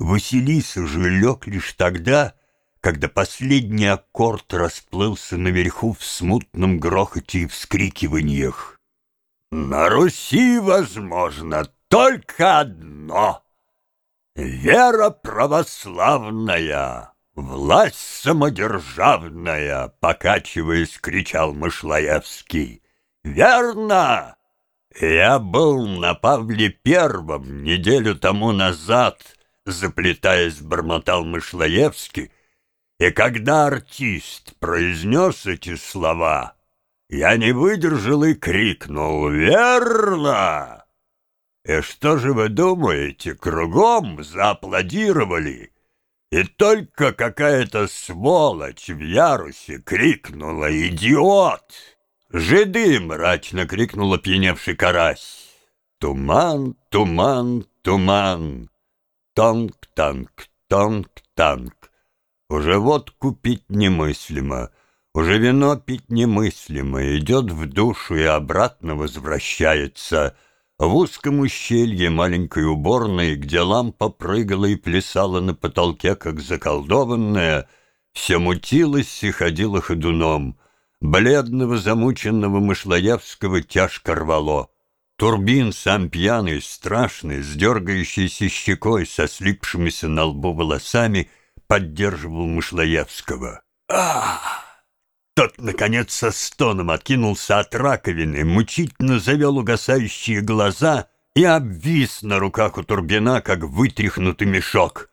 Василиса же лег лишь тогда, когда последний аккорд расплылся наверху в смутном грохоте и вскрикиваниях. «На Руси возможно только одно — вера православная, власть самодержавная», — покачиваясь, кричал Мышлоевский. «Верно!» Я был на Павле Первом неделю тому назад, заплетаясь, бормотал Мышлоевский, и когда артист произнес эти слова, я не выдержал и крикнул «Верно!» И что же вы думаете, кругом зааплодировали, и только какая-то сволочь в ярусе крикнула «Идиот!» «Жиды!» — мрачно крикнул опьяневший карась. Туман, туман, туман. Тонк-танк, тонк-танк. Уже водку пить немыслимо, уже вино пить немыслимо, идет в душу и обратно возвращается. В узком ущелье маленькой уборной, где лампа прыгала и плясала на потолке, как заколдованная, все мутилось и ходило ходуном — Бледного, замученного Мышлоявского тяжко рвало. Турбин, сам пьяный, страшный, с дергающейся щекой, со слипшимися на лбу волосами, поддерживал Мышлоевского. а Тот, наконец, со стоном откинулся от раковины, мучительно завел угасающие глаза и обвис на руках у Турбина, как вытряхнутый мешок.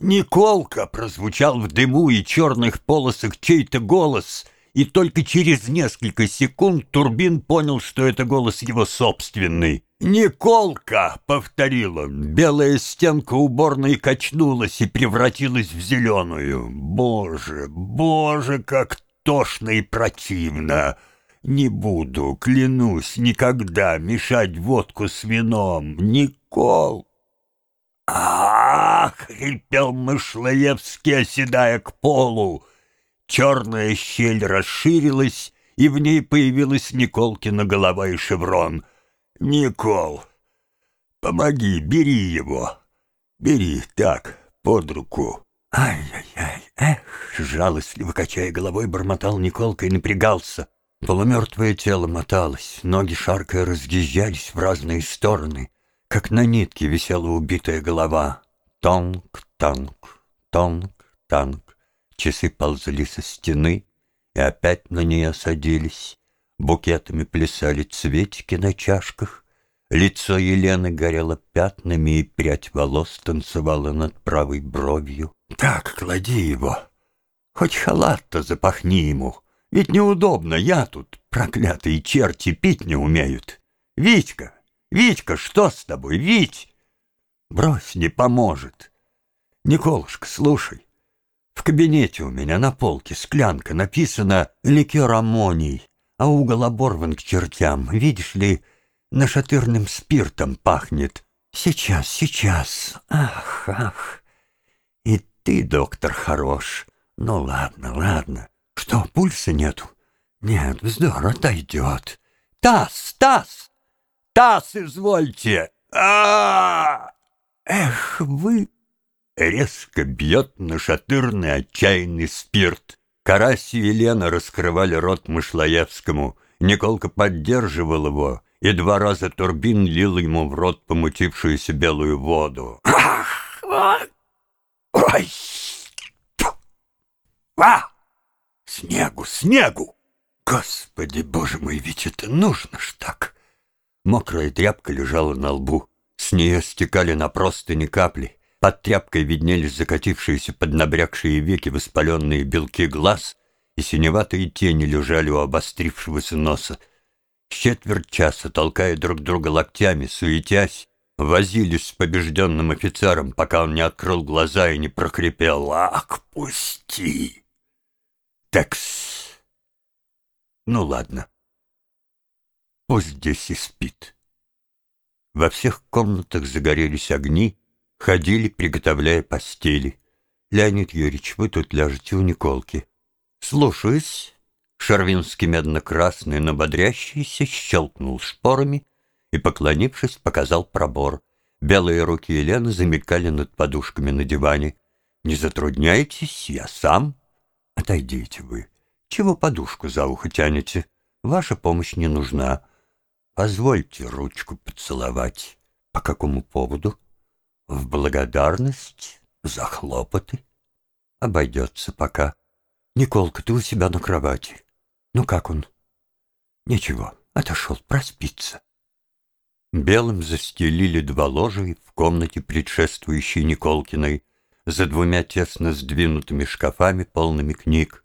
«Николка!» — прозвучал в дыму и черных полосах чей-то голос — и только через несколько секунд Турбин понял, что это голос его собственный. «Николка!» — повторил он. Белая стенка уборной качнулась и превратилась в зеленую. «Боже, боже, как тошно и противно!» Не буду, клянусь, никогда мешать водку с вином. Никол! Ах! — хрипел Мышлоевский, оседая к полу. Черная щель расширилась, и в ней появилась Николкина голова и шеврон. «Никол, помоги, бери его. Бери, так, под руку». «Ай-яй-яй, эх!» — жалостливо качая головой, бормотал Николка и напрягался. Полумертвое тело моталось, ноги шаркая разъезжались в разные стороны, как на нитке висела убитая голова. Тонк-танк, тонк-танк. Часы ползли со стены и опять на нее садились. Букетами плясали цветики на чашках. Лицо Елены горело пятнами, и прядь волос танцевала над правой бровью. «Так, клади его. Хоть халат-то запахни ему. Ведь неудобно, я тут, проклятые черти, пить не умеют. Витька, Витька, что с тобой, Вить?» «Брось, не поможет. Николушка, слушай, кабинете у меня на полке склянка написано «Ликер аммоний», а угол оборван к чертям. Видишь ли, нашатырным спиртом пахнет. Сейчас, сейчас. Ах, ах. И ты, доктор, хорош. Ну ладно, ладно. Что, пульса нету? Нет, вздор, отойдет. Таз, таз! Таз, извольте! а! Эх, вы Резко бьет на шатырный отчаянный спирт. Карась и Елена раскрывали рот Мышлоевскому. Николка поддерживал его, и два раза Турбин лил ему в рот помутившуюся белую воду. «Ах! Ой! А! Снегу, снегу! Господи, боже мой, ведь это нужно ж так!» Мокрая тряпка лежала на лбу. С нее стекали на простыни капли. Под тряпкой виднелись закатившиеся под набрякшие веки воспаленные белки глаз, и синеватые тени лежали у обострившегося носа. С четверть часа, толкая друг друга локтями, суетясь, возились с побежденным офицером, пока он не открыл глаза и не прокрепел «Ах, пусти!» «Текс!» «Ну ладно, пусть здесь и спит». Во всех комнатах загорелись огни, Ходили, приготовляя постели. Леонид Юрьевич, вы тут ляжете у Николки. Слушаюсь. Шарвинский медно-красный, но бодрящийся, щелкнул шпорами и, поклонившись, показал пробор. Белые руки Елены замелькали над подушками на диване. «Не затрудняйтесь, я сам». «Отойдите вы. Чего подушку за ухо тянете? Ваша помощь не нужна. Позвольте ручку поцеловать. По какому поводу? В благодарность за хлопоты. Обойдется пока. Николка, ты у себя на кровати. Ну как он? Ничего, отошел проспиться. Белым застелили два ложа в комнате, предшествующей Николкиной, за двумя тесно сдвинутыми шкафами, полными книг.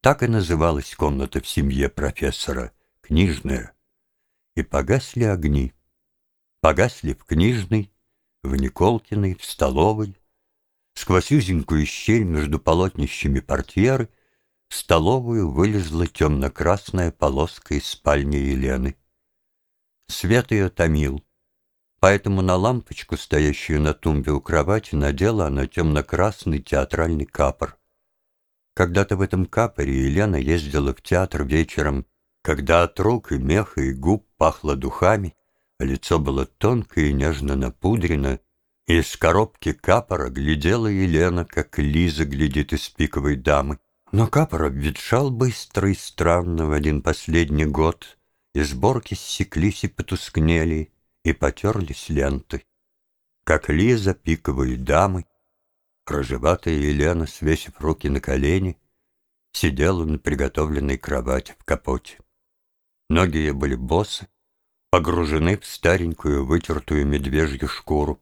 Так и называлась комната в семье профессора — книжная. И погасли огни. Погасли в книжной, в Николкиной, в столовой. Сквозь узенькую щель между полотнищами портьеры в столовую вылезла темно-красная полоска из спальни Елены. Свет ее томил. Поэтому на лампочку, стоящую на тумбе у кровати, надела она темно-красный театральный капор. Когда-то в этом капоре Елена ездила в театр вечером, когда от рук и меха и губ пахло духами, лицо было тонко и нежно напудрено, из коробки капора глядела Елена, как Лиза глядит из пиковой дамы. Но капор обветшал быстро и странно в один последний год — и сборки ссеклись и потускнели, и потерлись ленты. Как Лиза, пиковые дамы, рыжеватая Елена, свесив руки на колени, сидела на приготовленной кровати в капоте. Ноги ее были босы, погружены в старенькую вытертую медвежью шкуру.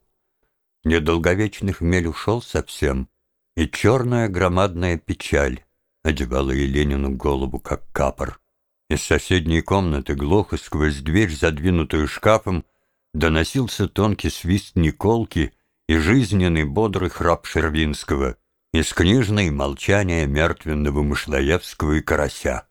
Недолговечный хмель ушел совсем, и черная громадная печаль одевала Еленину голову, как капор. Из соседней комнаты глухо сквозь дверь, задвинутую шкафом, доносился тонкий свист Николки и жизненный бодрый храп Шервинского, из книжной молчания мертвенного Мышлоевского и Карася.